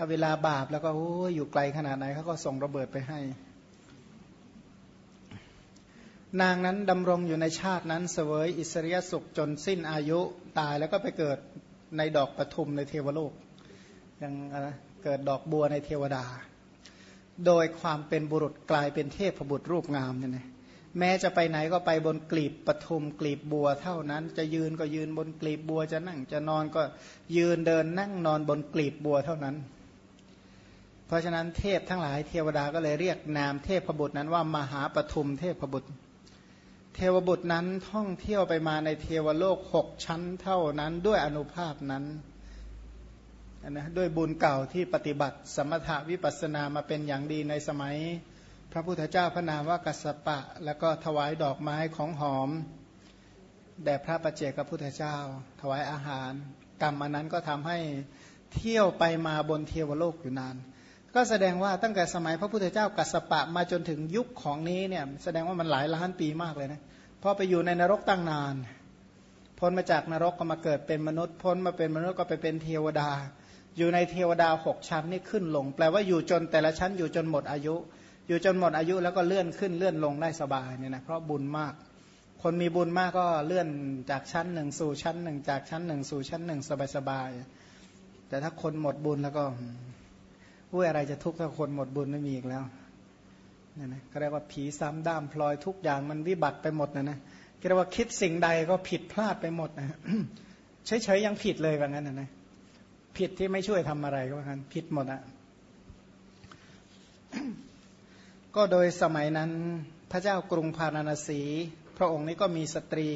ถ้าเวลาบาปแล้วก็โอ้ยอยู่ไกลขนาดไหนเขาก็ส่งระเบิดไปให้ นางนั้นดำรงอยู่ในชาตินั้นเสวยอิสริยสุขจนสิ้นอายุตายแล้วก็ไปเกิดในดอกปทุมในเทวโลกยังเกิดดอกบัวในเทวดา โดยความเป็นบุรุษกลายเป็นเทพบุตรรูปงามเนี่ยนะแม้จะไปไหนก็ไปบนกลีบปทุมกลีบบัวเท่านั้น จะยืนก็ยืนบนกลีบบัวจะนั่งจะนอนก็ยืนเดินนั่งนอนบนกลีบบัวเท่านั้น เพราะฉะนั้นเทพทั้งหลายเทวดาก็เลยเรียกนามเทพบุตรนั้นว่ามหาปทุมเทพบุตร เทวบุตรนั้นท่องเที่ยวไปมาในเทวโลกหกชั้นเท่านั้นด้วยอนุภาพนั้นนะด้วยบุญเก่าที่ปฏิบัติ สมถาวิปัสนามาเป็นอย่างดีในสมัย พระพุทธเจ้าพระนามว่ากัสปะ แล้วก็ถวายดอกไม้ของหอมแด่พระประเจกับพุทธเจ้า ถวายอาหาร กรรมอันนั้นก็ทำให้เที่ยวไปมาบนเทวโลกอยู่นาน ก็แสดงว่าตั้งแต่สมัยพระพุทธเจ้ากัสปะมาจนถึงยุคของนี้เนี่ยแสดงว่ามันหลายล้านปีมากเลยนะพราะไปอยู่ในนรกตั้งนาน พ้นมาจากนรกก็มาเกิดเป็นมนุษย์ พ้นมาเป็นมนุษย์ก็ไปเป็นเทวดา อยู่ในเทวดาหกชั้นนี่ขึ้นลง แปลว่าอยู่จนแต่ละชั้นอยู่จนหมดอายุ อยู่จนหมดอายุแล้วก็เลื่อนขึ้นเลื่อนลงได้สบายเนี่ยนะเพราะบุญมาก คนมีบุญมากก็เลื่อนจากชั้นหนึ่งสู่ชั้นหนึ่งจากชั้นหนึ่งสู่ชั้นหนึ่งสบายๆแต่ถ้าคนหมดบุญแล้วก็ อุ้ยอะไรจะทุกข์ถ้าคนหมดบุญไม่มีอีกแล้วเนี่ยนะก็เรียกว่าผีซ้ำด้ามพลอยทุกอย่างมันวิบัติไปหมดนะนะเรียกว่าคิดสิ่งใดก็ผิดพลาดไปหมดนะเฉยๆยังผิดเลยแบบนั้นนะนะผิดที่ไม่ช่วยทำอะไรก็ว่ากันผิดหมดอะก็โดยสมัยนั้นพระเจ้ากรุงพาราณสี พระองค์นี้ก็มีสตรี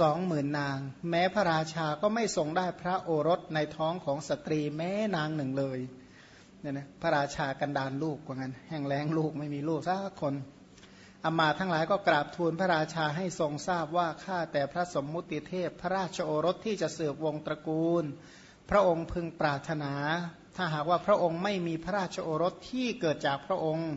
สองหมื่นนาง แม้พระราชาก็ไม่ทรงได้พระโอรสในท้องของสตรีแม้นางหนึ่งเลย เนี่ยนะพระราชากันดานลูกว่างั้น แห่งแรงลูกไม่มีลูกสักคนอามาทั้งหลายก็กราบทูลพระราชาให้ทรงทราบว่าข้าแต่พระสมมุติเทพ พระราชโอรสที่จะเสืบวงตระกูล พระองค์พึงปรารถนา ถ้าหากว่าพระองค์ไม่มีพระราชโอรสที่เกิดจากพระองค์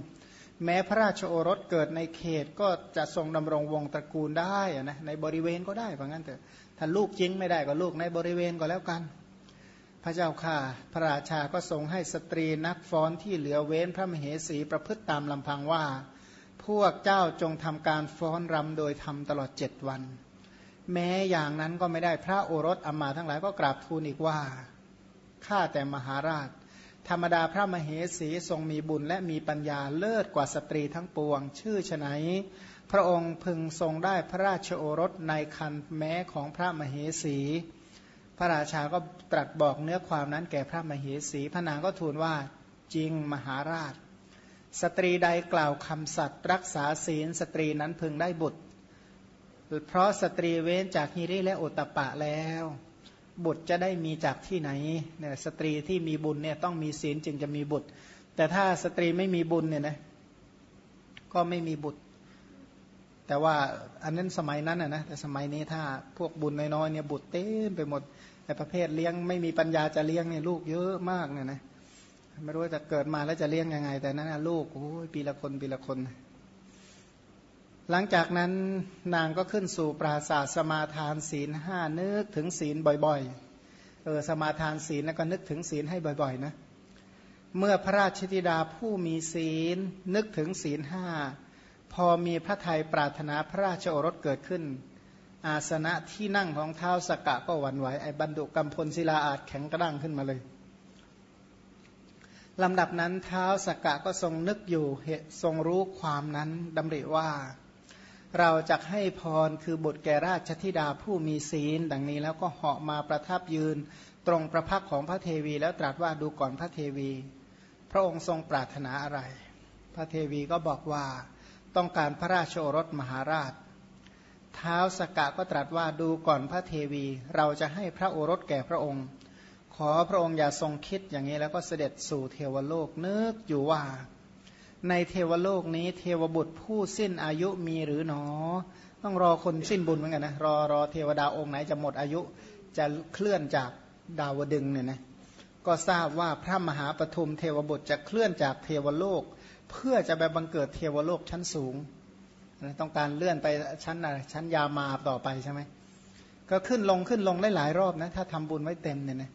แม้พระราชโอรสเกิดในเขตก็จะทรงดำรงวงตระกูลได้นะในบริเวณก็ได้เพราะงั้นเถอะถ้าลูกจริงไม่ได้ก็ลูกในบริเวณก็แล้วกัน พระเจ้าค่ะ พระราชาก็ทรงให้สตรีนักฟ้อนที่เหลือเว้นพระมเหสีประพฤติตามลำพังว่า พวกเจ้าจงทำการฟ้อนรำโดยทำตลอดเจ็ดวัน แม้อย่างนั้นก็ไม่ได้พระโอรสอมาทั้งหลายก็กราบทูลอีกว่า ข้าแต่มหาราช ธรรมดาพระมเหสีทรงมีบุญและมีปัญญาเลิศกว่าสตรีทั้งปวง ชื่อไฉนพระองค์พึงทรงได้พระราชโอรสในครรภ์แม้ของพระมเหสี พระราชาก็ตรัสบอกเนื้อความนั้นแก่พระมเหสี พระนางก็ทูลว่าจริงมหาราช สตรีใดกล่าวคำสัตย์รักษาศีลสตรีนั้นพึงได้บุตร เพราะสตรีเว้นจากหิริและโอตตัปปะแล้ว บุตรจะได้มีจากที่ไหนเนี่ยสตรีที่มีบุญเนี่ยต้องมีศีลจึงจะมีบุตร แต่ถ้าสตรีไม่มีบุญเนี่ยนะก็ไม่มีบุตร แต่ว่าอันนั้นสมัยนั้นนะแต่สมัยนี้ถ้าพวกบุญน้อยๆเนี่ยบุตรเต็มไปหมดแต่ประเภทเลี้ยงไม่มีปัญญาจะเลี้ยงเนี่ยลูกเยอะมากเนี่ยนะไม่รู้จะเกิดมาแล้วจะเลี้ยงยังไง แต่นั้นลูกโอ้ยปีละคนปีละคน หลังจากนั้นนางก็ขึ้นสู่ปราศาสสมาทานศีลห้านึกถึงศีลบ่อยๆเออสมาทานศีลแล้วก็นึกถึงศีลให้บ่อย ๆ นะ เมื่อพระราชธิดาผู้มีศีลนึกถึงศีลห้า พอมีพระทัยปรารถนาพระราชโอรสเกิดขึ้น อาสนะที่นั่งของเท้าสกกะก็หวั่นไหวไอ้บรรดุกรรมพลศิลาอาจแข็งกระด้างขึ้นมาเลยลำดับนั้นเท้าสกกะก็ทรงนึกอยู่ทรงรู้ความนั้นดำริว่า เราจะให้พรคือบุตรแก่ราชธิดาผู้มีศีล ดังนี้แล้วก็เหาะมาประทับยืนตรงประพักของพระเทวีแล้วตรัสว่าดูก่อนพระเทวี พระองค์ทรงปรารถนาอะไร พระเทวีก็บอกว่า ต้องการพระราชโอรสมหาราช เท้าสกกะก็ตรัสว่าดูก่อนพระเทวี เราจะให้พระโอรสแก่พระองค์ ขอพระองค์อย่าทรงคิดอย่างนี้แล้วก็เสด็จสู่เทวโลกนึกอยู่ว่า ในเทวโลกนี้เทวบุตรผู้สิ้นอายุมีหรือหนอ ต้องรอคนสิ้นบุญเหมือนกันนะรอรอเทวดาองค์ไหนจะหมดอายุจะเคลื่อนจากดาวดึงเนี่ยนะก็ทราบว่าพระมหาปฐุมเทวบุตรจะเคลื่อนจากเทวโลก เพื่อจะไปบังเกิดเทวโลกชั้นสูงต้องการเลื่อนไปชั้นอะไรชั้นยามาต่อไปใช่ไหมก็ขึ้นลงขึ้นลงได้หลายรอบนะถ้าทำบุญไว้เต็มเนี่ยนะ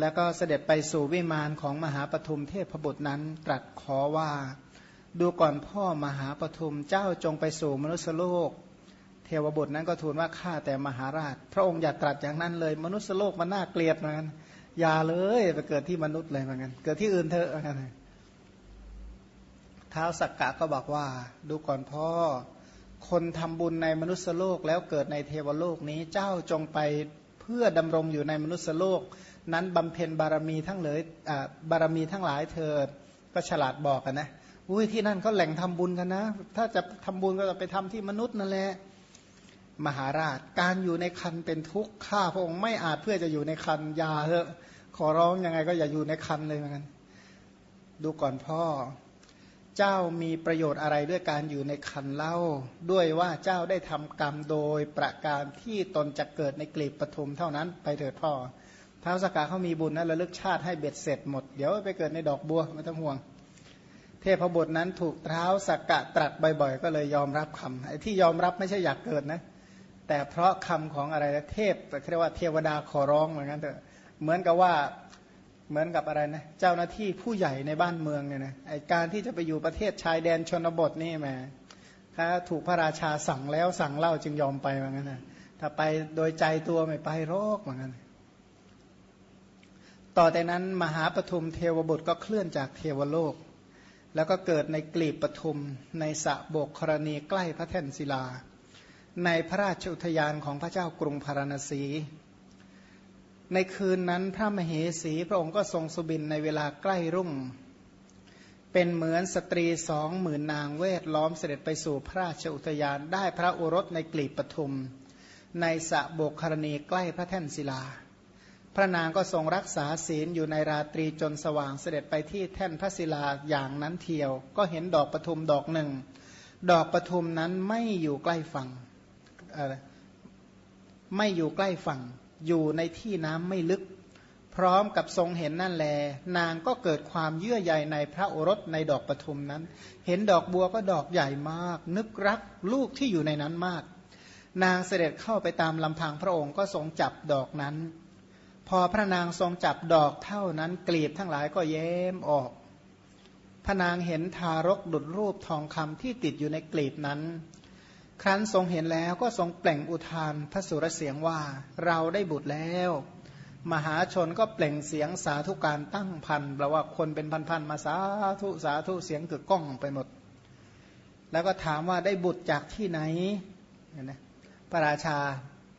แล้วก็เสด็จไปสู่วิมานของมหาปทุมเทพบุตรนั้นตรัสขอว่าดูก่อนพ่อมหาปทุมเจ้าจงไปสู่มนุษยโลก เทวบุตรนั้นก็ทูลว่าข้าแต่มหาราช พระองค์อย่าตรัสอย่างนั้นเลย มนุษยโลกมันน่าเกลียดเหมือนกันอย่าเลยไปเกิดที่มนุษย์เลยเหมือนกันเกิดที่อื่นเถอะเหมือนกัน ท้าวสักกะก็บอกว่า ดูก่อนพ่อ คนทำบุญในมนุษยโลกแล้วเกิดในเทวโลกนี้เจ้าจงไปเพื่อดำรงอยู่ในมนุษยโลก นั้นบำเพ็ญบารมีทั้งเลยบารมีทั้งหลายเถิดก็ฉลาดบอกกันนะอุ้ยที่นั่นเขาแหล่งทำบุญกันนะ ถ้าจะทำบุญก็จะไปทำที่มนุษย์นั่นแหละมหาราช การอยู่ในคันเป็นทุกข์ข้าพระองค์ไม่อาจเพื่อจะอยู่ในคันยาเถอะขอร้องยังไงก็อย่าอยู่ในคันเลยเหมือนกันดูก่อนพ่อ เจ้ามีประโยชน์อะไรด้วยการอยู่ในคันเล่า ด้วยว่าเจ้าได้ทำกรรมโดยประการที่ตนจะเกิดในกลีบปฐุมเท่านั้นไปเถิดพ่อท้าวสกาเขามีบุญนะระลึกชาติให้เบ็ดเสร็จหมด เดี๋ยวไปเกิดในดอกบัวไม่ต้องห่วง เทพบุตรนั้นถูกเท้าสกกะตรัสบ่อยๆ ก็เลยยอมรับคำไอ้ที่ยอมรับไม่ใช่อยากเกิดนะ แต่เพราะคำของอะไรนะเทพเรียกว่าเทวดาขอร้องเหมือนกันเถอะเหมือนกับว่า เหมือนกับอะไรนะเจ้าหน้าที่ผู้ใหญ่ในบ้านเมืองเนี่ยนะไอการที่จะไปอยู่ประเทศชายแดนชนบทนี่แหมถ้าถูกพระราชาสั่งแล้วสั่งเล่าจึงยอมไปเหมือนกันนะถ้าไปโดยใจตัวไม่ไปโรคเหมือนกันต่อแต่นั้นมหาปฐุมเทวบุตรก็เคลื่อนจากเทวโลก แล้วก็เกิดในกลีบปฐุมในสะโบกครณีใกล้พระแท่นศิลา ในพระราชอุทยานของพระเจ้ากรุงพาราณสี ในคืนนั้นพระมเหสีพระองค์ก็ทรงสุบินในเวลาใกล้รุ่ง เป็นเหมือนสตรีสองหมื่นนางเวทล้อมเสด็จไปสู่พระราชอุทยานได้พระโอรสในกลีบปทุม ในสะโบกครณีใกล้พระแท่นศิลา พระนางก็ทรงรักษาศีลอยู่ในราตรีจนสว่างเสด็จไปที่แท่นพระศิลาอย่างนั้นเทียว ก็เห็นดอกปทุมดอกหนึ่ง ดอกปทุมนั้นไม่อยู่ใกล้ฝั่งไม่อยู่ใกล้ฝั่ง อยู่ในที่น้ำไม่ลึก พร้อมกับทรงเห็นนั่นแล นางก็เกิดความเยื่อใยในพระโอรสในดอกปทุมนั้น เห็นดอกบัวก็ดอกใหญ่มาก นึกรักลูกที่อยู่ในนั้นมาก นางเสด็จเข้าไปตามลำพังพระองค์ก็ทรงจับดอกนั้น พอพระนางทรงจับดอกเท่านั้นกลีบทั้งหลายก็แย้มออกพระนางเห็นทารกดุดรูปทองคำที่ติดอยู่ในกลีบนั้น ครั้นทรงเห็นแล้วก็ทรงเปล่งอุทานพระสุรเสียงว่าเราได้บุตรแล้ว มหาชนก็เปล่งเสียงสาธุการตั้งพันแปลว่าคนเป็นพันๆมาสาธุสาธุเสียงกึกก้องไปหมด แล้วก็ถามว่าได้บุตรจากที่ไหนนะพระราชา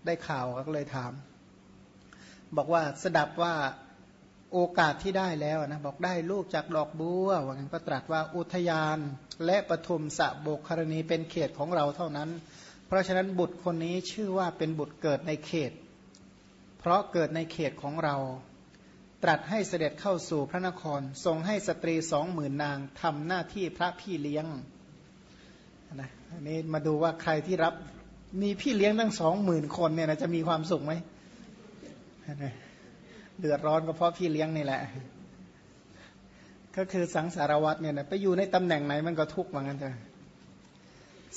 ได้ข่าวก็เลยถาม บอกว่าสดับว่า โอกาสที่ได้แล้วนะบอกได้ลูกจากดอกบัวว่างั้นก็ตรัสว่าอุทยานและปฐุมสะโบกครณีเป็นเขตของเราเท่านั้น เพราะฉะนั้นบุตรคนนี้ชื่อว่าเป็นบุตรเกิดในเขต เพราะเกิดในเขตของเรา ตรัสให้เสด็จเข้าสู่พระนครทรงให้สตรีสองหมื่นนางทำหน้าที่พระพี่เลี้ยงนะอันนี้มาดูว่าใครที่รับมีพี่เลี้ยงตั้งสองหมื่นคนเนี่ยนะจะมีความสุขไหม เดือดร้อนก็เพราะพี่เลี้ยงนี่แหละ ก็คือสังสารวัตเนี่ยนะไปอยู่ในตำแหน่งไหนมันก็ทุกข์เหมือนกันเถอะ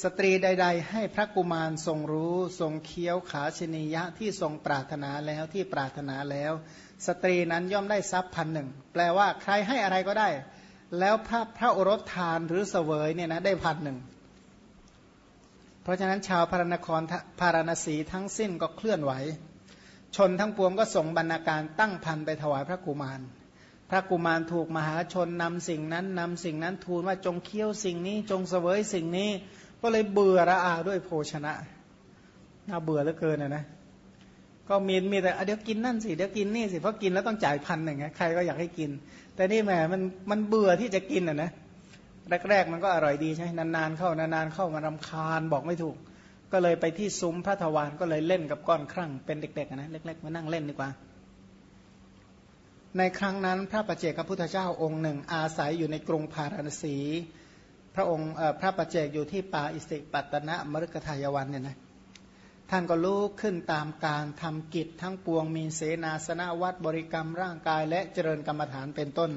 สตรีใด ๆ ให้พระกุมารทรงรู้ ทรงเคี้ยวขาชนียะที่ทรงปรารถนาแล้วที่ปรารถนาแล้ว สตรีนั้นย่อมได้ทรัพย์พันหนึ่งแปลว่าใครให้อะไรก็ได้ แล้วพระพระโอรสทานหรือเสวยเนี่ยนะได้พันหนึ่งเพราะฉะนั้นชาวพารณครพารณสีทั้งสิ้นก็เคลื่อนไหว ชนทั้งปวงก็ส่งบรรณาการตั้งพันไปถวายพระกุมาร พระกุมารถูกมหาชนนำสิ่งนั้นนำสิ่งนั้นทูลว่าจงเคี้ยวสิ่งนี้จงเสวยสิ่งนี้ ก็เลยเบื่อระอาด้วยโภชนะ น่าเบื่อเหลือเกินนะนะ ก็มีมีแต่เดี๋ยวกินนั่นสิเดี๋ยวกินนี่สิเพราะกินแล้วต้องจ่ายพันหนึ่งใครก็อยากให้กิน แต่นี่แหมมันมันเบื่อที่จะกินอะนะแรกๆมันก็อร่อยดีใช่นานๆเข้านานๆเข้ามารำคาญบอกไม่ถูก ก็เลยไปที่ซุ้มพระทวารก็เลยเล่นกับก้อนครั่งเป็นเด็กๆนะเล็กๆมานั่งเล่นดีกว่า ในครั้งนั้นพระประเจกพระพุทธเจ้าองค์หนึ่ง อาศัยอยู่ในกรุงพาราณสี พระองค์พระประเจกอยู่ที่ป่าอิสิปัตนะมฤคทายวันเนี่ยนะท่านก็ลุกขึ้นตามการทำกิจทั้งปวงมีเสนาสนะวัดบริกรรมร่างกายและเจริญกรรมฐานเป็นต้น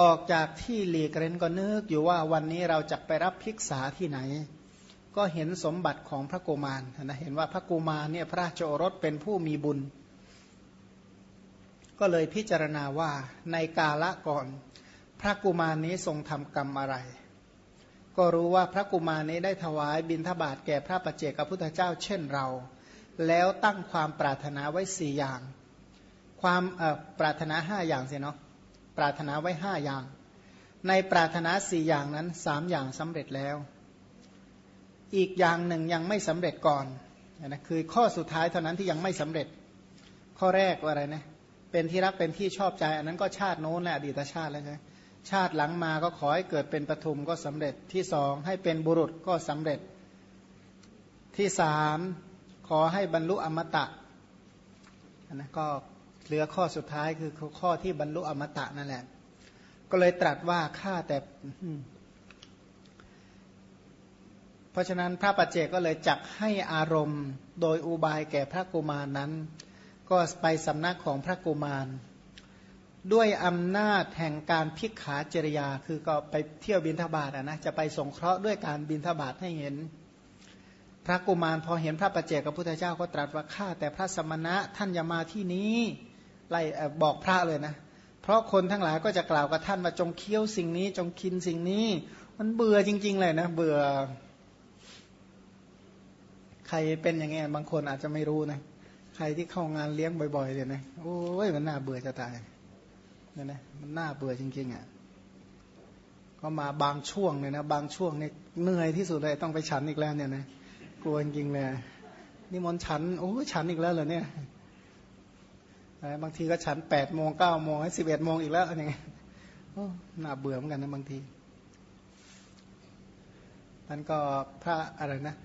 ออกจากที่หลีกเร้นก็นึกอยู่ว่าวันนี้เราจะไปรับภิกษาที่ไหน ก็เห็นสมบัติของพระโกมารนะเห็นว่าพระโกมารเนี่ยพระราชโอรสเป็นผู้มีบุญ ก็เลยพิจารณาว่าในกาละก่อน พระกุมารนี้ทรงทำกรรมอะไร ก็รู้ว่าพระกุมารนี้ได้ถวายบิณฑบาตแก่พระปัจเจกพุทธเจ้า เช่นเรา แล้วตั้งความปรารถนาไว้สี่อย่าง ความปรารถนาห้าอย่างสิเนาะปรารถนาไว้ห้าอย่าง ในปรารถนาสี่อย่างนั้นสามอย่างสำเร็จแล้ว อีกอย่างหนึ่งยังไม่สำเร็จก่อนนะคือข้อสุดท้ายเท่านั้นที่ยังไม่สำเร็จ ข้อแรกว่าอะไรนะเป็นที่รักเป็นที่ชอบใจ อันนั้นก็ชาติโน้นแหละอดีตชาติแล้วใช่ชาติหลังมาก็ขอให้เกิดเป็นปฐุมก็สำเร็จที่สองให้เป็นบุรุษก็สำเร็จ ที่สามขอให้บรรลุอมตะอันนั้นก็เหลือข้อสุดท้ายคือข้อที่บรรลุอมตะนั่นแหละ ก็เลยตรัสว่าข้าแต่ ราะฉะนั้นพระปัจเจกก็เลยจักให้อารมณ์โดยอุบายแก่พระกุมารนั้น ก็ไปสำนักของพระกุมาร ด้วยอำนาจแห่งการพิกขาจริยา คือก็ไปเที่ยวบินทบาทนะจะไปสงเคราะห์ด้วยการบินทบาทให้เห็น พระกุมารพอเห็นพระปัจเจกกับพุทธเจ้าก็ตรัสว่าข้าแต่พระสมณะท่านอย่ามาที่นี้ไล่บอกพระเลยนะ เพราะคนทั้งหลายก็จะกล่าวกับท่านว่าจงเคี้ยวสิ่งนี้จงกินสิ่งนี้ มันเบื่อจริง ๆ เลยนะเบื่อ ใครเป็นอย่างเงี้ยบางคนอาจจะไม่รู้นะใครที่เข้างานเลี้ยงบ่อยๆเลยนะโอ้ยมันน่าเบื่อจะตายเนี่ยนะมันน่าเบื่อจริงๆอะก็มาบางช่วงเลยนะบางช่วงเนี่ยเหนื่อยที่สุดเลยต้องไปฉันอีกแล้วเนี่ยนะกลัวจริงๆเลยนี่มนฉันโอ้ฉันอีกแล้วเหรอเนี่ยบางทีก็ฉันแปดโมงเก้าโมงสิบเอ็ดโมงอีกแล้วอะไรเงี้ยน่าเบื่อเหมือนกันนะบางทีมันก็พระอะไรนะ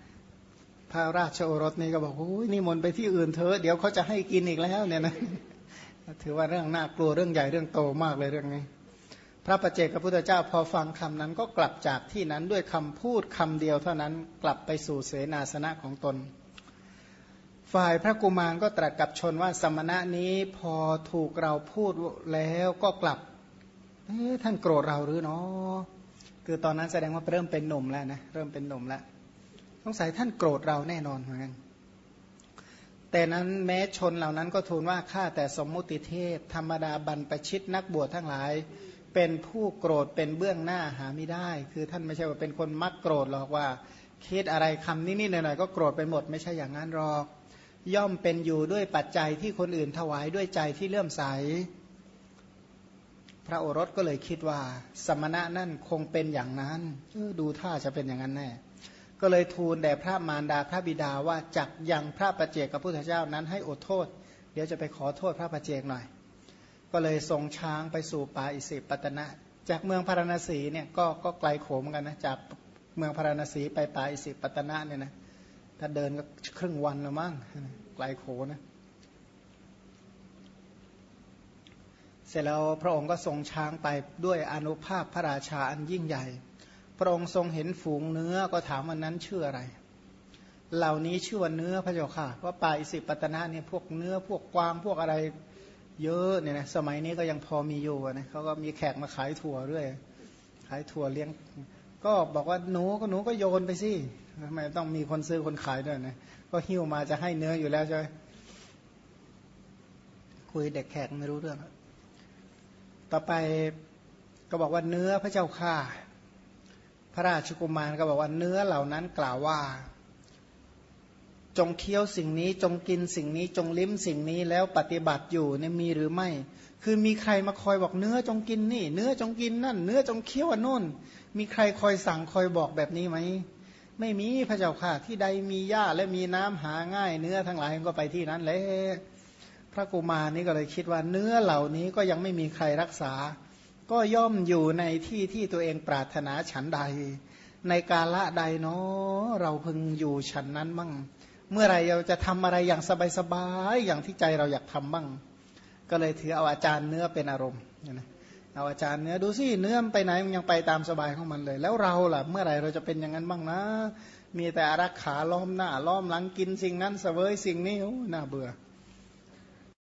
พระราชโอรสนี่ก็บอกโอ้ยนี่มนไปที่อื่นเถอะเดี๋ยวเขาจะให้กินอีกแล้วเนี่ยนะถือว่าเรื่องน่ากลัวเรื่องใหญ่เรื่องโตมากเลยเรื่องนี้ พระประเจกพระพุทธเจ้าพอฟังคำนั้นก็กลับจากที่นั้นด้วยคำพูดคำเดียวเท่านั้นกลับไปสู่เสนาสนะของตน ฝ่ายพระกุมารก็ตรัสกับชนว่าสมณะนี้พอถูกเราพูดแล้วก็กลับท่านโกรธเราหรือเนาะคือตอนนั้นแสดงว่าเริ่มเป็นหนุ่มแล้วนะเริ่มเป็นหนุ่มแล้ว สงสัยท่านโกรธเราแน่นอนเหมือนกันแต่นั้นแม้ชนเหล่านั้นก็ทูลว่าข้าแต่สมมุติเทพ ธรรมดาบรรประชิตนักบวชทั้งหลาย เป็นผู้โกรธเป็นเบื้องหน้าหาไม่ได้ คือท่านไม่ใช่ว่าเป็นคนมักโกรธหรอกว่าคิดอะไรคำนิดๆหน่อยๆก็โกรธไปหมดไม่ใช่อย่างนั้นหรอก ย่อมเป็นอยู่ด้วยปัจจัยที่คนอื่นถวายด้วยใจที่เลื่อมใส พระโอรสก็เลยคิดว่า สมณะนั่นคงเป็นอย่างนั้นดูท่าจะเป็นอย่างนั้นแน่ ก็เลยทูลแด่พระมารดาพระบิดาว่าจักยังพระประเจกกับพุทธเจ้านั้นให้อดโทษ เดี๋ยวจะไปขอโทษพระประเจกหน่อย ก็เลยส่งช้างไปสู่ป่าอิสิปตนะ จากเมืองพาราณสีเนี่ยก็ก็ไกลโขมกันนะจากเมืองพาราณสีไปป่าอิสิปตนะเนี่ยนะถ้าเดินก็ครึ่งวันละมั้งไกลโขนะเสร็จแล้วพระองค์ก็ทรงช้างไปด้วยอนุภาพพระราชาอันยิ่งใหญ่ พระองค์ทรงเห็นฝูงเนื้อก็ถามวันนั้นชื่ออะไร เหล่านี้ชื่อว่าเนื้อพระเจ้าค่ะว่าป่าอิสิปตนะเนี่ยพวกเนื้อพวกกวางพวกอะไรเยอะเนี่ยนะสมัยนี้ก็ยังพอมีอยู่นะเขาก็มีแขกมาขายถั่วเรื่อยขายถั่วเลี้ยง ก็บอกว่าหนูก็หนูก็โยนไปสิทำไมต้องมีคนซื้อคนขายด้วยนะก็หิ้วมาจะให้เนื้ออยู่แล้วใช่ไหมคุยเด็กแขกไม่รู้เรื่อง ต่อไปก็บอกว่าเนื้อพระเจ้าค่ะ พระราชกุมารก็บอกว่าเนื้อเหล่านั้นกล่าวว่า จงเคี้ยวสิ่งนี้จงกินสิ่งนี้จงลิ้มสิ่งนี้แล้วปฏิบัติอยู่เนี่ยมีหรือไม่ คือมีใครมาคอยบอกเนื้อจงกินนี่ เนื้อจงกินนั่น เนื้อจงเคี้ยวนู่น มีใครคอยสั่งคอยบอกแบบนี้ไหมไม่มีพระเจ้าค่ะ ที่ใดมีหญ้าและมีน้ำหาง่าย เนื้อทั้งหลายก็ไปที่นั้นเลยพระกุมารนี่ก็เลยคิดว่าเนื้อเหล่านี้ก็ยังไม่มีใครรักษา ก็ย่อมอยู่ในที่ที่ตัวเองปรารถนาฉันใด ในกาละใดเนาะเราพึงอยู่ฉันนั้นบ้างเมื่อไรเราจะทำอะไรอย่างสบายๆอย่างที่ใจเราอยากทำบ้าง ก็เลยถือเอาอาจารย์เนื้อเป็นอารมณ์นะเอาอาจารย์เนื้อดูสิเนื้อไปไหนมันยังไปตามสบายของมันเลย แล้วเราล่ะ เมื่อไรเราจะเป็นอย่างนั้นบ้างนะ มีแต่อารักขาล้อมหน้าล้อมหลังกินสิ่งนั้นเสวยสิ่งนี้น่าเบื่อ